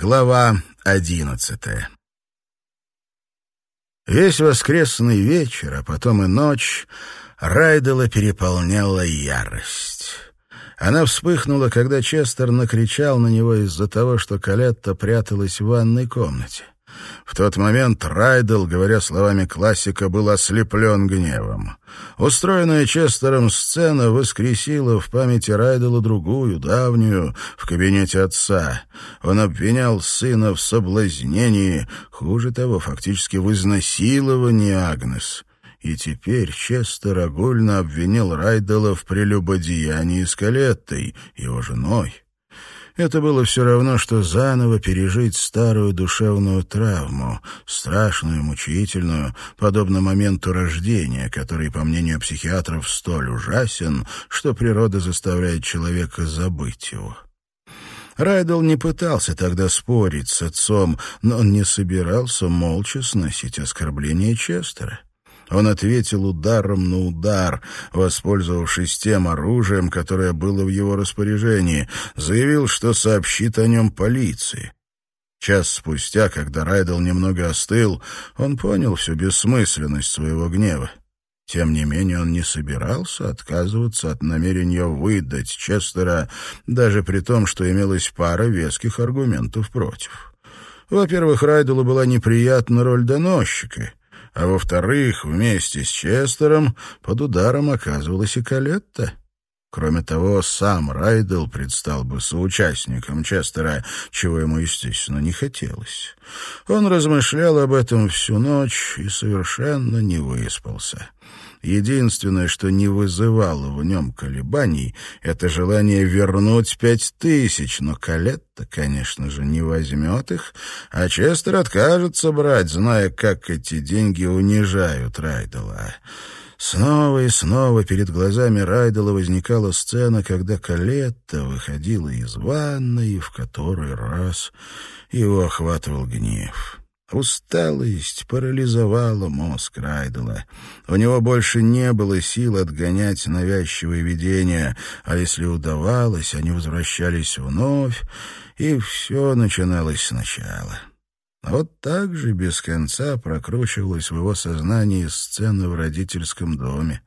Глава одиннадцатая Весь воскресный вечер, а потом и ночь Райдела переполняла ярость. Она вспыхнула, когда Честер накричал на него из-за того, что Калетта пряталась в ванной комнате. В тот момент Райдел, говоря словами классика, был ослеплен гневом. Устроенная Честером сцена воскресила в памяти Райдела другую, давнюю, в кабинете отца. Он обвинял сына в соблазнении, хуже того, фактически в изнасиловании Агнес. И теперь Честер огульно обвинил Райдела в прелюбодеянии с Калеттой, его женой. Это было все равно, что заново пережить старую душевную травму, страшную, мучительную, подобно моменту рождения, который, по мнению психиатров, столь ужасен, что природа заставляет человека забыть его. Райдл не пытался тогда спорить с отцом, но он не собирался молча сносить оскорбление Честера. Он ответил ударом на удар, воспользовавшись тем оружием, которое было в его распоряжении, заявил, что сообщит о нем полиции. Час спустя, когда Райдел немного остыл, он понял всю бессмысленность своего гнева. Тем не менее, он не собирался отказываться от намерения выдать Честера, даже при том, что имелась пара веских аргументов против. Во-первых, Райделу была неприятна роль доносчика — а во-вторых, вместе с Честером под ударом оказывалась и Калетта. Кроме того, сам Райдел предстал бы соучастником Честера, чего ему, естественно, не хотелось. Он размышлял об этом всю ночь и совершенно не выспался. Единственное, что не вызывало в нем колебаний, это желание вернуть пять тысяч, но Калетта, конечно же, не возьмет их, а Честер откажется брать, зная, как эти деньги унижают Райдела. Снова и снова перед глазами Райдела возникала сцена, когда Калетта выходила из ванной, и в который раз его охватывал гнев. Усталость парализовала мозг Райдела. У него больше не было сил отгонять навязчивые видения, а если удавалось, они возвращались вновь, и все начиналось сначала. Вот так же без конца прокручивалась в его сознании сцена в родительском доме.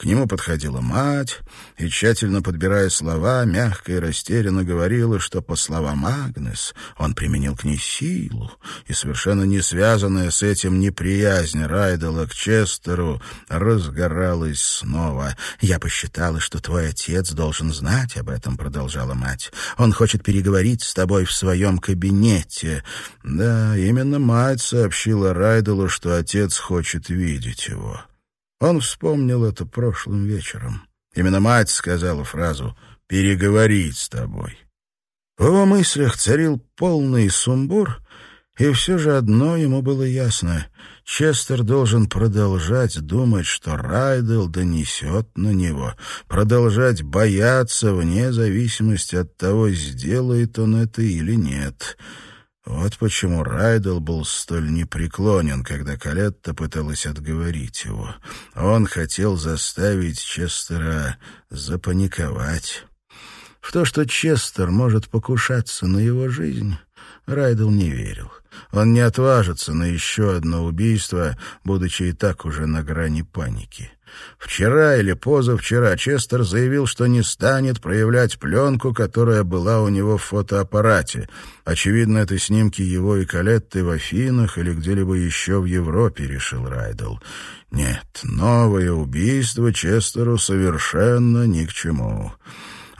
К нему подходила мать и, тщательно подбирая слова, мягко и растерянно говорила, что, по словам Агнес, он применил к ней силу, и совершенно не связанная с этим неприязнь Райдела к Честеру разгоралась снова. «Я посчитала, что твой отец должен знать об этом», — продолжала мать. «Он хочет переговорить с тобой в своем кабинете». Да, именно мать сообщила Райделу, что отец хочет видеть его. Он вспомнил это прошлым вечером. Именно мать сказала фразу «переговорить с тобой». В его мыслях царил полный сумбур, и все же одно ему было ясно. Честер должен продолжать думать, что Райдел донесет на него, продолжать бояться вне зависимости от того, сделает он это или нет — вот почему Райдел был столь непреклонен, когда Калетта пыталась отговорить его. Он хотел заставить Честера запаниковать. В то, что Честер может покушаться на его жизнь, Райдел не верил. Он не отважится на еще одно убийство, будучи и так уже на грани паники. Вчера или позавчера Честер заявил, что не станет проявлять пленку, которая была у него в фотоаппарате. Очевидно, это снимки его и Калетты в Афинах или где-либо еще в Европе, решил Райдл. Нет, новое убийство Честеру совершенно ни к чему.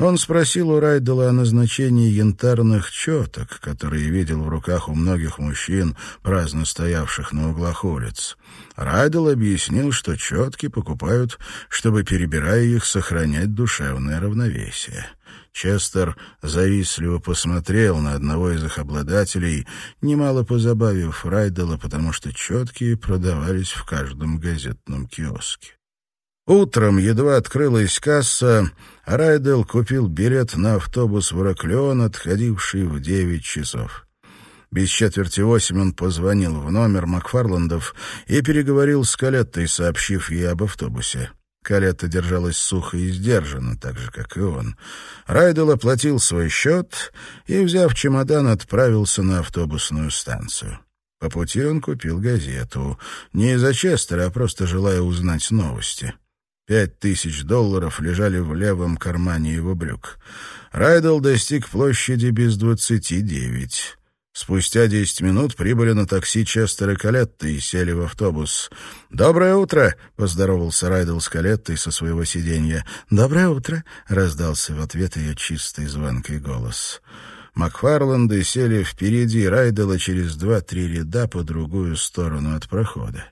Он спросил у Райдела о назначении янтарных четок, которые видел в руках у многих мужчин, праздно стоявших на углах улиц. Райдел объяснил, что четки покупают, чтобы, перебирая их, сохранять душевное равновесие. Честер завистливо посмотрел на одного из их обладателей, немало позабавив Райдела, потому что четкие продавались в каждом газетном киоске. Утром, едва открылась касса, Райдел купил билет на автобус в Ираклион, отходивший в девять часов. Без четверти восемь он позвонил в номер Макфарландов и переговорил с Калеттой, сообщив ей об автобусе. Калетта держалась сухо и сдержанно, так же, как и он. Райдел оплатил свой счет и, взяв чемодан, отправился на автобусную станцию. По пути он купил газету. Не из-за Честера, а просто желая узнать новости. Пять тысяч долларов лежали в левом кармане его брюк. Райдел достиг площади без двадцати девять. Спустя десять минут прибыли на такси Честер и Калетта и сели в автобус. «Доброе утро!» — поздоровался Райдл с Калеттой со своего сиденья. «Доброе утро!» — раздался в ответ ее чистый звонкий голос. Макфарланды сели впереди Райдела через два-три ряда по другую сторону от прохода.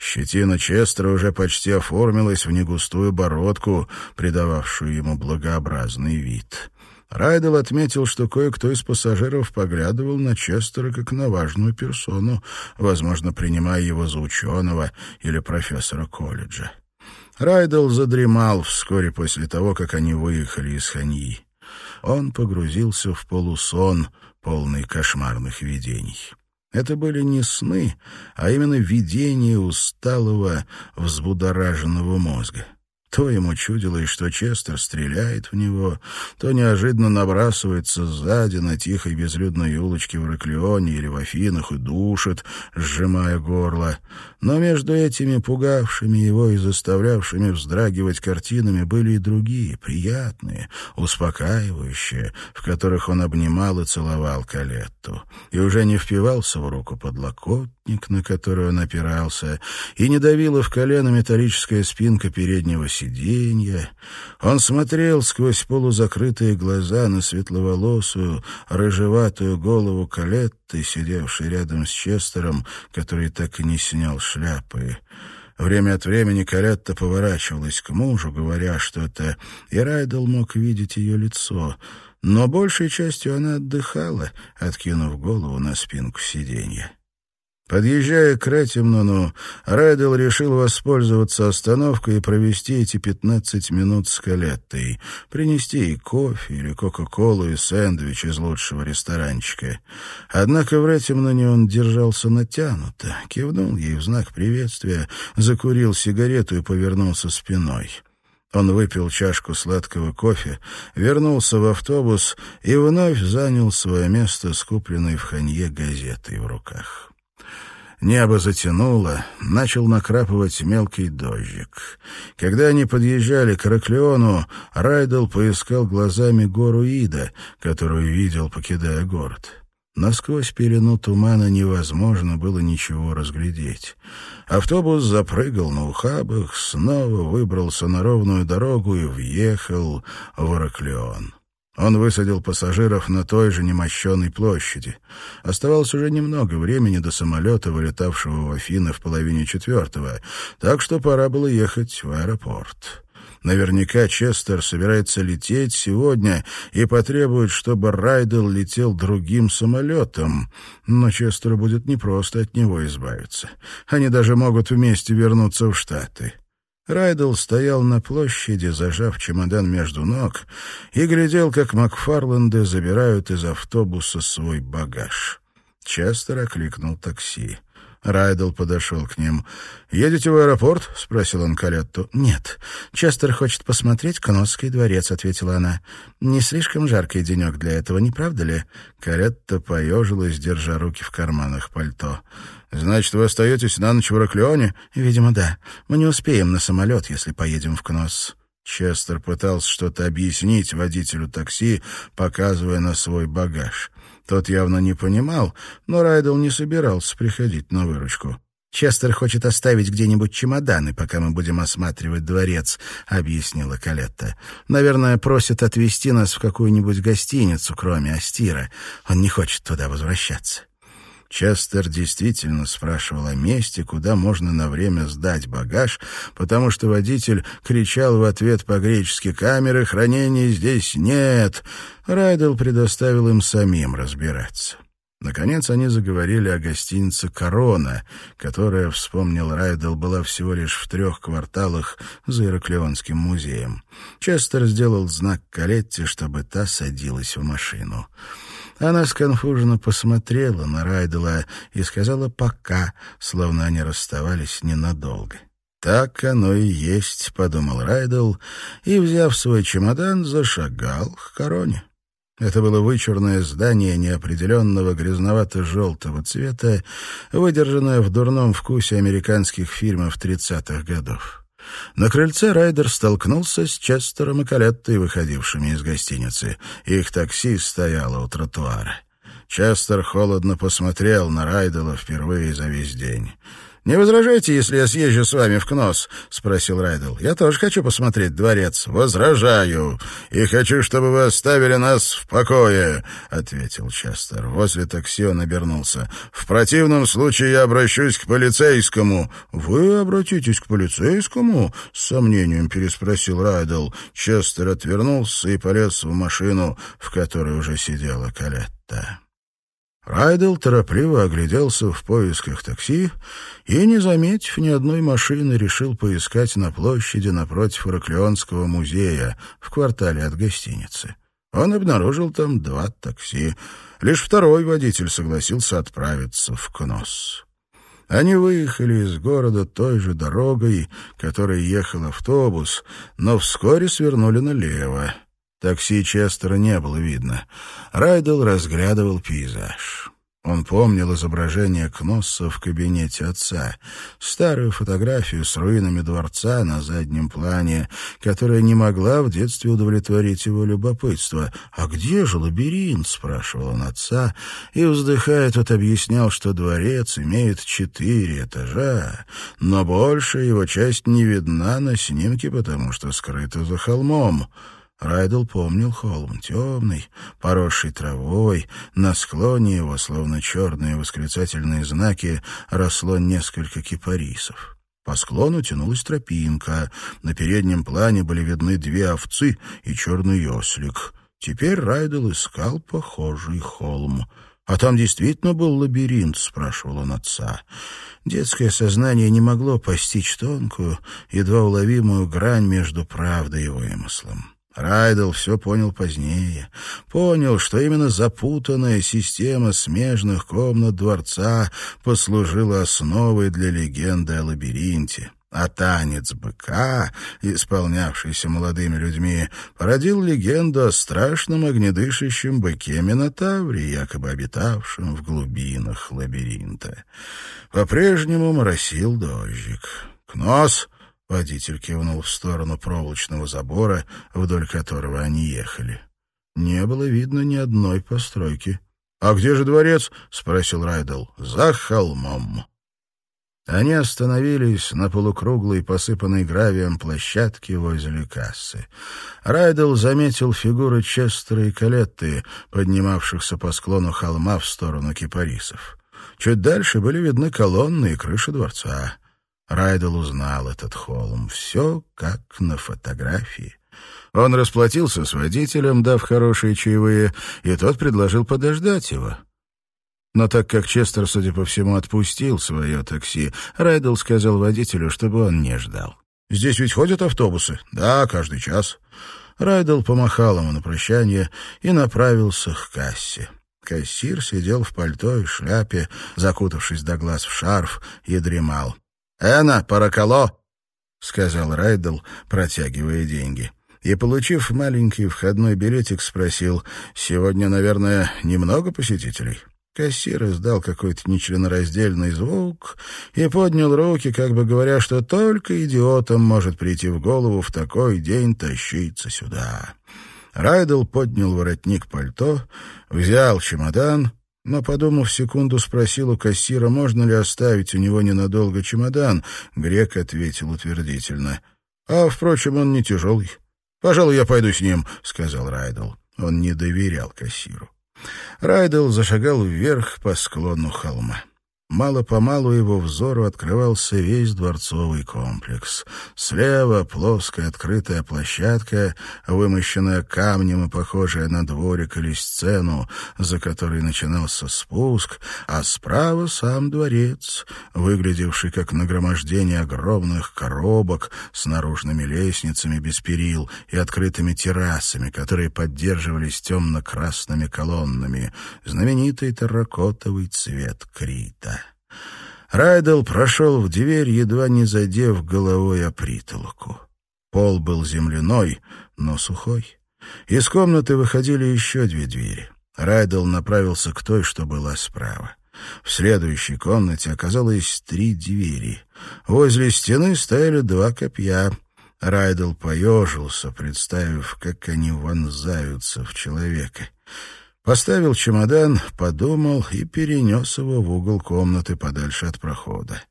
Щетина Честера уже почти оформилась в негустую бородку, придававшую ему благообразный вид. Райдел отметил, что кое-кто из пассажиров поглядывал на Честера как на важную персону, возможно, принимая его за ученого или профессора колледжа. Райдел задремал вскоре после того, как они выехали из Ханьи. Он погрузился в полусон, полный кошмарных видений. Это были не сны, а именно видения усталого, взбудораженного мозга. То ему чудилось, что Честер стреляет в него, то неожиданно набрасывается сзади на тихой безлюдной улочке в Раклеоне или в Афинах и душит, сжимая горло. Но между этими пугавшими его и заставлявшими вздрагивать картинами были и другие, приятные, успокаивающие, в которых он обнимал и целовал Калетту. И уже не впивался в руку подлокотник, на который он опирался, и не давила в колено металлическая спинка переднего сиденья. Он смотрел сквозь полузакрытые глаза на светловолосую, рыжеватую голову Калетты, сидевшей рядом с Честером, который так и не снял шляпы. Время от времени Калетта поворачивалась к мужу, говоря что-то, и Райдел мог видеть ее лицо, но большей частью она отдыхала, откинув голову на спинку сиденья. Подъезжая к Ретимнону, Райдел решил воспользоваться остановкой и провести эти пятнадцать минут с Калеттой, принести ей кофе или кока-колу и сэндвич из лучшего ресторанчика. Однако в Ретимноне он держался натянуто, кивнул ей в знак приветствия, закурил сигарету и повернулся спиной. Он выпил чашку сладкого кофе, вернулся в автобус и вновь занял свое место с купленной в Ханье газетой в руках. Небо затянуло, начал накрапывать мелкий дождик. Когда они подъезжали к Раклеону, Райдел поискал глазами гору Ида, которую видел, покидая город. Насквозь пелену тумана невозможно было ничего разглядеть. Автобус запрыгал на ухабах, снова выбрался на ровную дорогу и въехал в Ираклион. Он высадил пассажиров на той же немощенной площади. Оставалось уже немного времени до самолета, вылетавшего в Афины в половине четвертого, так что пора было ехать в аэропорт. Наверняка Честер собирается лететь сегодня и потребует, чтобы Райдел летел другим самолетом. Но Честеру будет непросто от него избавиться. Они даже могут вместе вернуться в Штаты. Райдл стоял на площади, зажав чемодан между ног, и глядел, как Макфарланды забирают из автобуса свой багаж. Честер окликнул такси. Райдл подошел к ним. «Едете в аэропорт?» — спросил он Калетту. «Нет. Честер хочет посмотреть Коносский дворец», — ответила она. «Не слишком жаркий денек для этого, не правда ли?» Калетта поежилась, держа руки в карманах пальто. «Значит, вы остаетесь на ночь в Ираклионе?» «Видимо, да. Мы не успеем на самолет, если поедем в Кнос». Честер пытался что-то объяснить водителю такси, показывая на свой багаж. Тот явно не понимал, но Райдл не собирался приходить на выручку. «Честер хочет оставить где-нибудь чемоданы, пока мы будем осматривать дворец», — объяснила Калетта. «Наверное, просит отвезти нас в какую-нибудь гостиницу, кроме Астира. Он не хочет туда возвращаться». Честер действительно спрашивал о месте, куда можно на время сдать багаж, потому что водитель кричал в ответ по-гречески «Камеры хранения здесь нет!». Райдел предоставил им самим разбираться. Наконец они заговорили о гостинице «Корона», которая, вспомнил Райдел, была всего лишь в трех кварталах за Ираклионским музеем. Честер сделал знак Калетте, чтобы та садилась в машину. Она сконфуженно посмотрела на Райдела и сказала «пока», словно они расставались ненадолго. «Так оно и есть», — подумал Райдл, и, взяв свой чемодан, зашагал к короне. Это было вычурное здание неопределенного грязновато-желтого цвета, выдержанное в дурном вкусе американских фильмов тридцатых годов. На крыльце Райдер столкнулся с Честером и Калеттой, выходившими из гостиницы. Их такси стояло у тротуара. Честер холодно посмотрел на Райдела впервые за весь день. «Не возражайте, если я съезжу с вами в Кнос?» — спросил Райдл. «Я тоже хочу посмотреть дворец». «Возражаю. И хочу, чтобы вы оставили нас в покое», — ответил Честер. Возле такси он обернулся. «В противном случае я обращусь к полицейскому». «Вы обратитесь к полицейскому?» — с сомнением переспросил Райдл. Честер отвернулся и полез в машину, в которой уже сидела Калетта. Райдел торопливо огляделся в поисках такси и, не заметив ни одной машины, решил поискать на площади напротив Ираклионского музея в квартале от гостиницы. Он обнаружил там два такси. Лишь второй водитель согласился отправиться в Кнос. Они выехали из города той же дорогой, которой ехал автобус, но вскоре свернули налево. Такси Честера не было видно. Райдел разглядывал пейзаж. Он помнил изображение Кносса в кабинете отца, старую фотографию с руинами дворца на заднем плане, которая не могла в детстве удовлетворить его любопытство. «А где же лабиринт?» — спрашивал он отца, и, вздыхая, тот объяснял, что дворец имеет четыре этажа, но большая его часть не видна на снимке, потому что скрыта за холмом. Райдл помнил холм, темный, поросший травой. На склоне его, словно черные восклицательные знаки, росло несколько кипарисов. По склону тянулась тропинка. На переднем плане были видны две овцы и черный ослик. Теперь Райдл искал похожий холм. «А там действительно был лабиринт?» — спрашивал он отца. Детское сознание не могло постичь тонкую, едва уловимую грань между правдой и вымыслом. Райдел все понял позднее. Понял, что именно запутанная система смежных комнат дворца послужила основой для легенды о лабиринте. А танец быка, исполнявшийся молодыми людьми, породил легенду о страшном огнедышащем быке Минотавре, якобы обитавшем в глубинах лабиринта. По-прежнему моросил дождик. «Кнос!» Водитель кивнул в сторону проволочного забора, вдоль которого они ехали. Не было видно ни одной постройки. «А где же дворец?» — спросил Райдл. «За холмом». Они остановились на полукруглой, посыпанной гравием площадке возле кассы. Райдл заметил фигуры Честера и Калетты, поднимавшихся по склону холма в сторону кипарисов. Чуть дальше были видны колонны и крыши дворца. Райдел узнал этот холм. Все как на фотографии. Он расплатился с водителем, дав хорошие чаевые, и тот предложил подождать его. Но так как Честер, судя по всему, отпустил свое такси, Райдел сказал водителю, чтобы он не ждал. «Здесь ведь ходят автобусы?» «Да, каждый час». Райдел помахал ему на прощание и направился к кассе. Кассир сидел в пальто и шляпе, закутавшись до глаз в шарф, и дремал. «Эна, паракало!» — сказал Райдл, протягивая деньги. И, получив маленький входной билетик, спросил, «Сегодня, наверное, немного посетителей?» Кассир издал какой-то нечленораздельный звук и поднял руки, как бы говоря, что только идиотам может прийти в голову в такой день тащиться сюда. Райдл поднял воротник пальто, взял чемодан но, подумав секунду, спросил у кассира, можно ли оставить у него ненадолго чемодан. Грек ответил утвердительно. «А, впрочем, он не тяжелый. Пожалуй, я пойду с ним», — сказал Райдл. Он не доверял кассиру. Райдл зашагал вверх по склону холма. Мало-помалу его взору открывался весь дворцовый комплекс. Слева плоская открытая площадка, вымощенная камнем и похожая на дворик или сцену, за которой начинался спуск, а справа сам дворец, выглядевший как нагромождение огромных коробок с наружными лестницами без перил и открытыми террасами, которые поддерживались темно-красными колоннами, знаменитый терракотовый цвет Крита. Райдел прошел в дверь, едва не задев головой о притолоку. Пол был земляной, но сухой. Из комнаты выходили еще две двери. Райдел направился к той, что была справа. В следующей комнате оказалось три двери. Возле стены стояли два копья. Райдел поежился, представив, как они вонзаются в человека. Поставил чемодан, подумал и перенес его в угол комнаты подальше от прохода.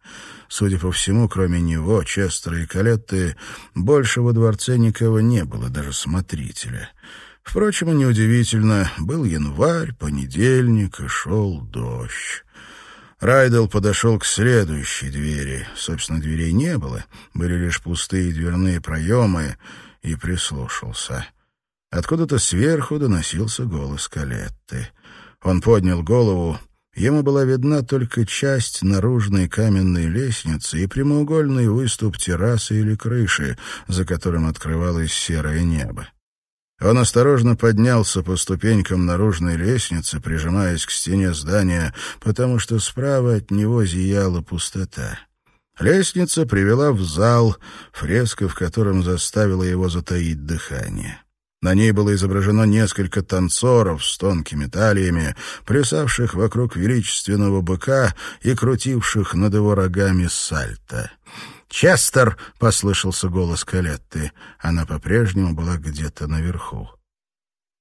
Судя по всему, кроме него, Честера и Калетты, больше во дворце никого не было, даже смотрителя. Впрочем, неудивительно, был январь, понедельник, и шел дождь. Райдел подошел к следующей двери. Собственно, дверей не было, были лишь пустые дверные проемы, и прислушался. Откуда-то сверху доносился голос Калетты. Он поднял голову. Ему была видна только часть наружной каменной лестницы и прямоугольный выступ террасы или крыши, за которым открывалось серое небо. Он осторожно поднялся по ступенькам наружной лестницы, прижимаясь к стене здания, потому что справа от него зияла пустота. Лестница привела в зал, фреска в котором заставила его затаить дыхание. На ней было изображено несколько танцоров с тонкими талиями, плясавших вокруг величественного быка и крутивших над его рогами сальто. «Честер!» — послышался голос Калетты. Она по-прежнему была где-то наверху.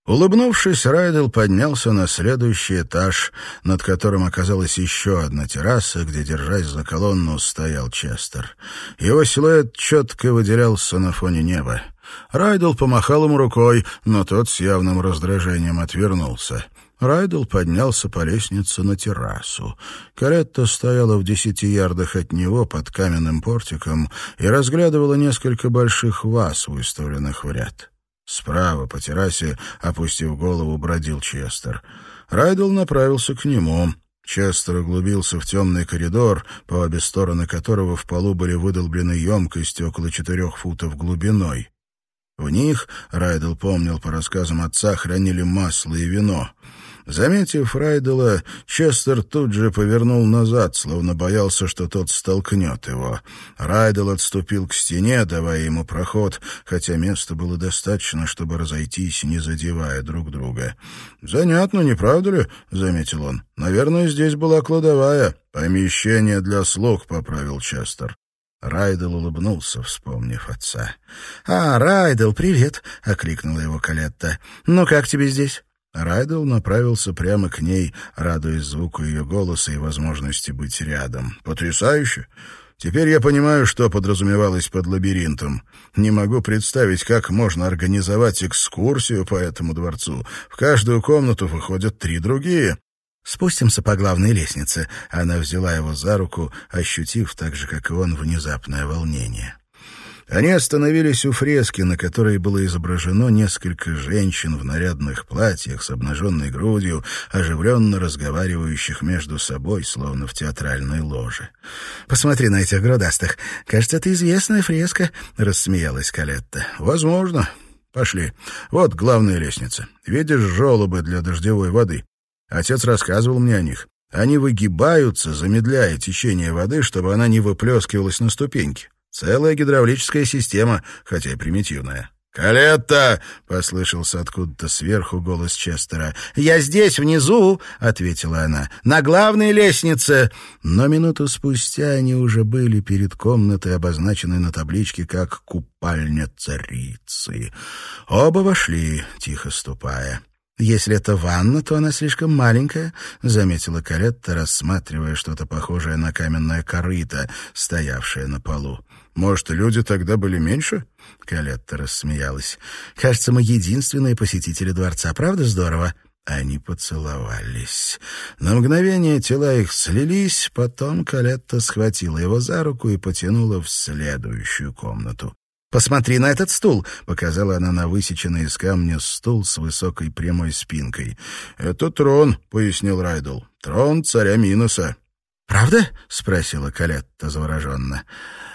Улыбнувшись, Райдел поднялся на следующий этаж, над которым оказалась еще одна терраса, где, держась за колонну, стоял Честер. Его силуэт четко выделялся на фоне неба. Райдел помахал ему рукой, но тот с явным раздражением отвернулся. Райдел поднялся по лестнице на террасу. Каретта стояла в десяти ярдах от него под каменным портиком и разглядывала несколько больших ваз, выставленных в ряд. Справа по террасе, опустив голову, бродил Честер. Райдел направился к нему. Честер углубился в темный коридор, по обе стороны которого в полу были выдолблены емкости около четырех футов глубиной. В них, Райдел помнил по рассказам отца, хранили масло и вино. Заметив Райдела, Честер тут же повернул назад, словно боялся, что тот столкнет его. Райдел отступил к стене, давая ему проход, хотя места было достаточно, чтобы разойтись, не задевая друг друга. «Занятно, не правда ли?» — заметил он. «Наверное, здесь была кладовая. Помещение для слуг», — поправил Честер. Райдел улыбнулся, вспомнив отца. «А, Райдел, привет!» — окликнула его Калетта. «Ну, как тебе здесь?» Райдел направился прямо к ней, радуясь звуку ее голоса и возможности быть рядом. «Потрясающе! Теперь я понимаю, что подразумевалось под лабиринтом. Не могу представить, как можно организовать экскурсию по этому дворцу. В каждую комнату выходят три другие. «Спустимся по главной лестнице». Она взяла его за руку, ощутив так же, как и он, внезапное волнение. Они остановились у фрески, на которой было изображено несколько женщин в нарядных платьях с обнаженной грудью, оживленно разговаривающих между собой, словно в театральной ложе. «Посмотри на этих грудастых. Кажется, это известная фреска», — рассмеялась Калетта. «Возможно. Пошли. Вот главная лестница. Видишь желобы для дождевой воды? Отец рассказывал мне о них. Они выгибаются, замедляя течение воды, чтобы она не выплескивалась на ступеньки. Целая гидравлическая система, хотя и примитивная. «Калетта!» — послышался откуда-то сверху голос Честера. «Я здесь, внизу!» — ответила она. «На главной лестнице!» Но минуту спустя они уже были перед комнатой, обозначенной на табличке как «Купальня царицы». Оба вошли, тихо ступая. «Если это ванна, то она слишком маленькая», — заметила Каретта, рассматривая что-то похожее на каменное корыто, стоявшее на полу. «Может, люди тогда были меньше?» Калетта рассмеялась. «Кажется, мы единственные посетители дворца. Правда здорово?» Они поцеловались. На мгновение тела их слились, потом Калетта схватила его за руку и потянула в следующую комнату. «Посмотри на этот стул!» — показала она на высеченный из камня стул с высокой прямой спинкой. «Это трон», — пояснил Райдл. «Трон царя Миноса». «Правда?» — спросила Калетта завороженно.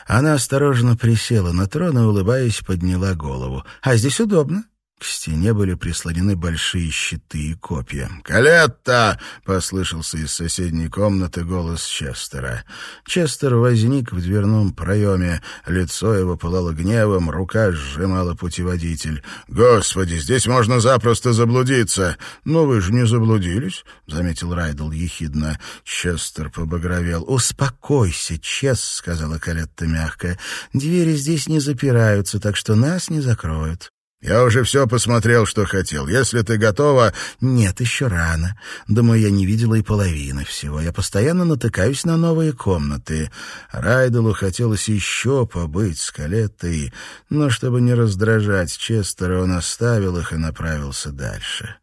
Она осторожно присела на трон и, улыбаясь, подняла голову. «А здесь удобно. К стене были прислонены большие щиты и копья. «Калетта!» — послышался из соседней комнаты голос Честера. Честер возник в дверном проеме. Лицо его пылало гневом, рука сжимала путеводитель. «Господи, здесь можно запросто заблудиться!» «Но вы же не заблудились», — заметил Райдл ехидно. Честер побагровел. «Успокойся, Чес», — сказала Калетта мягко. «Двери здесь не запираются, так что нас не закроют». «Я уже все посмотрел, что хотел. Если ты готова...» «Нет, еще рано. Думаю, я не видела и половины всего. Я постоянно натыкаюсь на новые комнаты. Райделу хотелось еще побыть с Калеттой, но чтобы не раздражать Честера, он оставил их и направился дальше.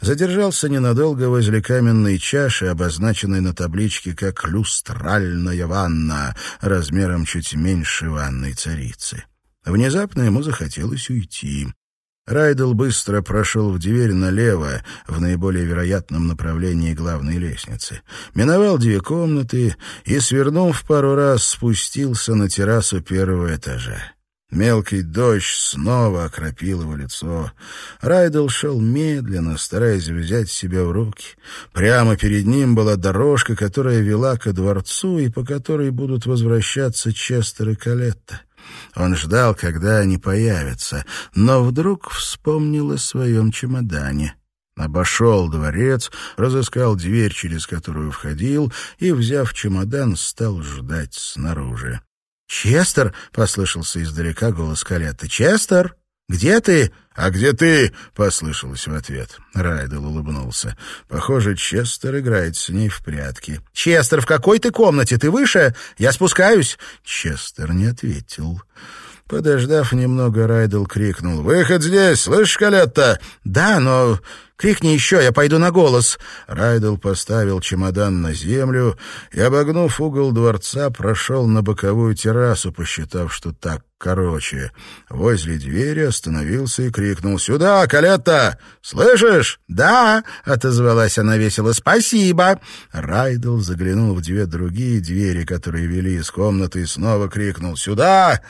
Задержался ненадолго возле каменной чаши, обозначенной на табличке как «люстральная ванна», размером чуть меньше ванной царицы. Внезапно ему захотелось уйти. Райдел быстро прошел в дверь налево, в наиболее вероятном направлении главной лестницы. Миновал две комнаты и, свернув пару раз, спустился на террасу первого этажа. Мелкий дождь снова окропил его лицо. Райдел шел медленно, стараясь взять себя в руки. Прямо перед ним была дорожка, которая вела ко дворцу и по которой будут возвращаться Честер и Калетта. Он ждал, когда они появятся, но вдруг вспомнил о своем чемодане. Обошел дворец, разыскал дверь, через которую входил, и, взяв чемодан, стал ждать снаружи. «Честер!» — послышался издалека голос Калетты. «Честер!» «Где ты?» «А где ты?» — послышалось в ответ. Райдел улыбнулся. Похоже, Честер играет с ней в прятки. «Честер, в какой ты комнате? Ты выше? Я спускаюсь!» Честер не ответил. Подождав немного, Райдел крикнул. «Выход здесь! Слышишь, Калетта?» «Да, но Крикни еще, я пойду на голос!» Райдел поставил чемодан на землю и, обогнув угол дворца, прошел на боковую террасу, посчитав, что так короче. Возле двери остановился и крикнул «Сюда, Калетта! Слышишь?» «Да!» — отозвалась она весело. «Спасибо!» Райдел заглянул в две другие двери, которые вели из комнаты, и снова крикнул «Сюда!»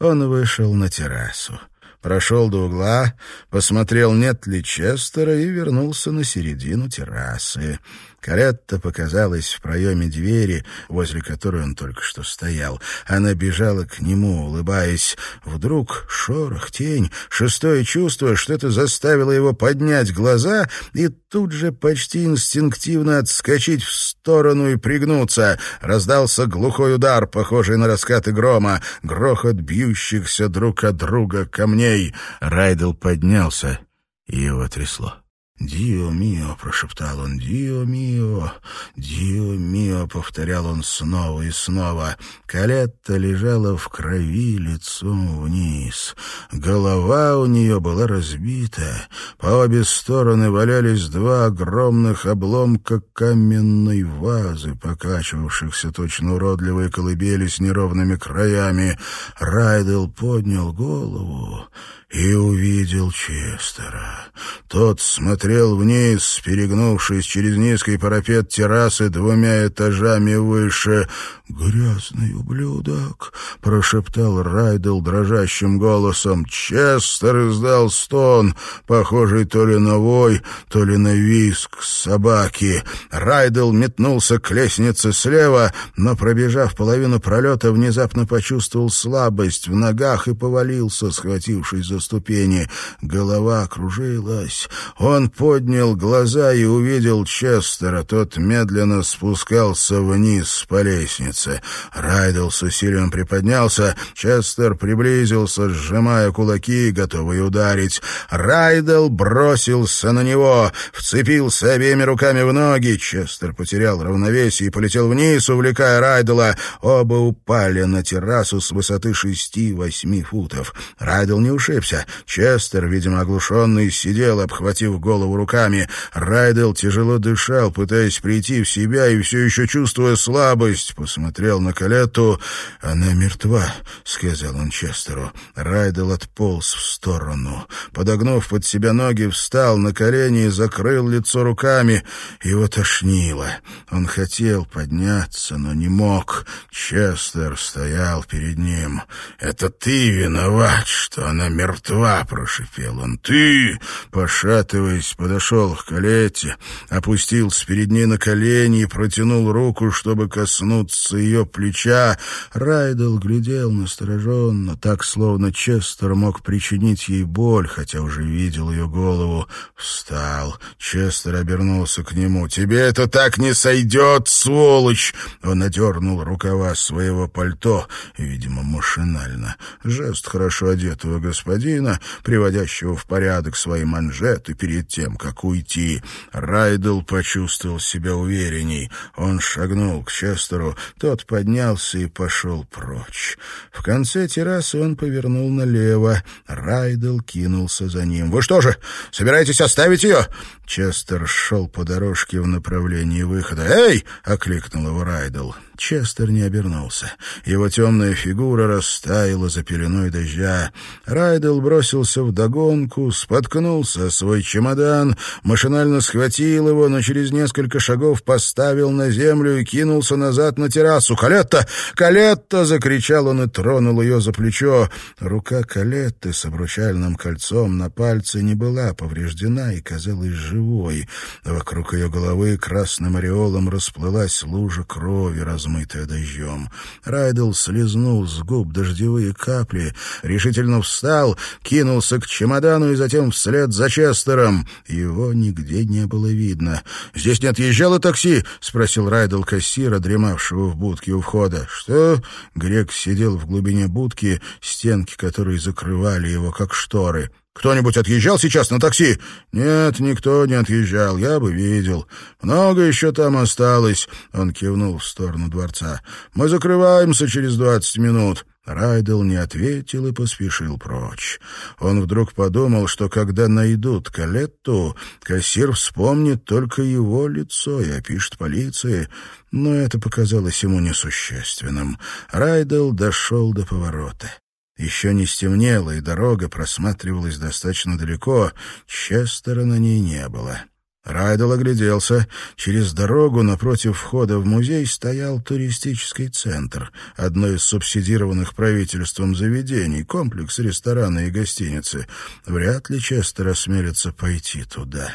Он вышел на террасу прошел до угла, посмотрел, нет ли Честера, и вернулся на середину террасы. Каретта показалась в проеме двери, возле которой он только что стоял. Она бежала к нему, улыбаясь. Вдруг шорох, тень, шестое чувство, что-то заставило его поднять глаза и тут же почти инстинктивно отскочить в сторону и пригнуться. Раздался глухой удар, похожий на раскаты грома, грохот бьющихся друг от друга камней. Райдел поднялся, и его трясло. «Дио мио!» — прошептал он. «Дио мио! Дио мио!» — повторял он снова и снова. Калетта лежала в крови лицом вниз. Голова у нее была разбита. По обе стороны валялись два огромных обломка каменной вазы, покачивавшихся точно уродливые колыбели с неровными краями. Райдел поднял голову и увидел Честера. Тот смотрел вниз, перегнувшись через низкий парапет террасы двумя этажами выше. «Грязный ублюдок!» — прошептал Райдел дрожащим голосом. Честер издал стон, похожий то ли на вой, то ли на виск собаки. Райдел метнулся к лестнице слева, но, пробежав половину пролета, внезапно почувствовал слабость в ногах и повалился, схватившись за ступени. Голова кружилась. Он поднял глаза и увидел Честера. Тот медленно спускался вниз по лестнице. Райдел с усилием приподнялся. Честер приблизился, сжимая кулаки, готовый ударить. Райдел бросился на него, вцепился обеими руками в ноги. Честер потерял равновесие и полетел вниз, увлекая Райдела. Оба упали на террасу с высоты шести-восьми футов. Райдел не ушибся. Честер, видимо, оглушенный, сидел, обхватив голову голову руками. Райдел тяжело дышал, пытаясь прийти в себя и все еще чувствуя слабость. Посмотрел на Калетту. «Она мертва», — сказал он Честеру. Райдел отполз в сторону. Подогнув под себя ноги, встал на колени и закрыл лицо руками. Его тошнило. Он хотел подняться, но не мог. Честер стоял перед ним. «Это ты виноват, что она мертва», — прошипел он. «Ты!» — пошатываясь, подошел к Калете, опустился перед ней на колени и протянул руку, чтобы коснуться ее плеча. Райдел глядел настороженно, так, словно Честер мог причинить ей боль, хотя уже видел ее голову. Встал. Честер обернулся к нему. «Тебе это так не сойдет, сволочь!» Он одернул рукава своего пальто, видимо, машинально. Жест хорошо одетого господина, приводящего в порядок свои манжеты перед тем, как уйти. Райдл почувствовал себя уверенней. Он шагнул к Честеру, тот поднялся и пошел прочь. В конце террасы он повернул налево. Райдл кинулся за ним. «Вы что же, собираетесь оставить ее?» Честер шел по дорожке в направлении выхода. «Эй!» — окликнул его Райдл. Честер не обернулся. Его темная фигура растаяла за пеленой дождя. Райдел бросился в догонку, споткнулся свой чемодан, машинально схватил его, но через несколько шагов поставил на землю и кинулся назад на террасу. «Калетта! Калетта!» — закричал он и тронул ее за плечо. Рука Калетты с обручальным кольцом на пальце не была повреждена и казалась живой. Вокруг ее головы красным ореолом расплылась лужа крови, размытая дождем. Райдл слезнул с губ дождевые капли, решительно встал, кинулся к чемодану и затем вслед за Честером. Его нигде не было видно. «Здесь не отъезжало такси?» — спросил Райдл кассира, дремавшего в будке у входа. «Что?» — Грек сидел в глубине будки, стенки которой закрывали его, как шторы. Кто-нибудь отъезжал сейчас на такси? Нет, никто не отъезжал, я бы видел. Много еще там осталось. Он кивнул в сторону дворца. Мы закрываемся через двадцать минут. Райдел не ответил и поспешил прочь. Он вдруг подумал, что когда найдут Калетту, кассир вспомнит только его лицо и опишет полиции, но это показалось ему несущественным. Райдел дошел до поворота. Еще не стемнело, и дорога просматривалась достаточно далеко. Честера на ней не было. Райдел огляделся. Через дорогу напротив входа в музей стоял туристический центр, одно из субсидированных правительством заведений, комплекс ресторана и гостиницы. Вряд ли Честер осмелится пойти туда.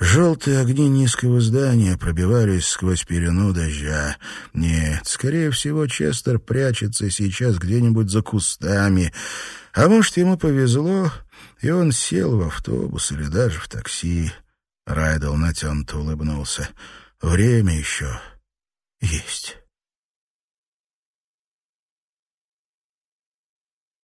Желтые огни низкого здания пробивались сквозь перену дождя. Нет, скорее всего, Честер прячется сейчас где-нибудь за кустами. А может, ему повезло, и он сел в автобус или даже в такси. Райдл натянуто улыбнулся. Время еще есть.